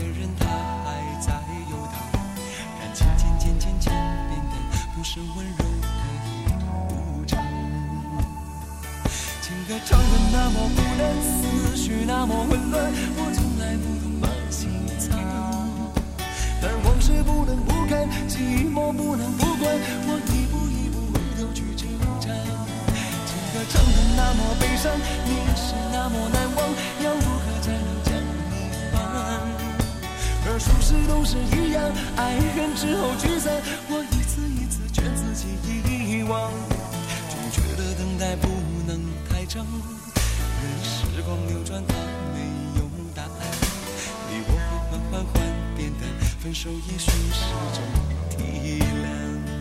的人他还在游荡，感情渐渐渐渐变淡，不是温柔可以补偿。情歌唱得那么孤单，思绪那么混乱，我从来不懂把心藏。但往事不能不看，寂寞不能不管，我一步一步回头去挣扎。情歌唱得那么悲伤，你是那么难总是一样，爱恨之后聚散，我一次一次劝自己遗忘，总觉得等待不能太长，任时光流转，它没有答案。你我会缓缓缓变淡，分手也许是种体谅。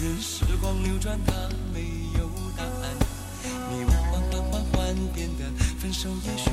任时光流转，它没有答案。你我缓缓缓缓变得，分手也许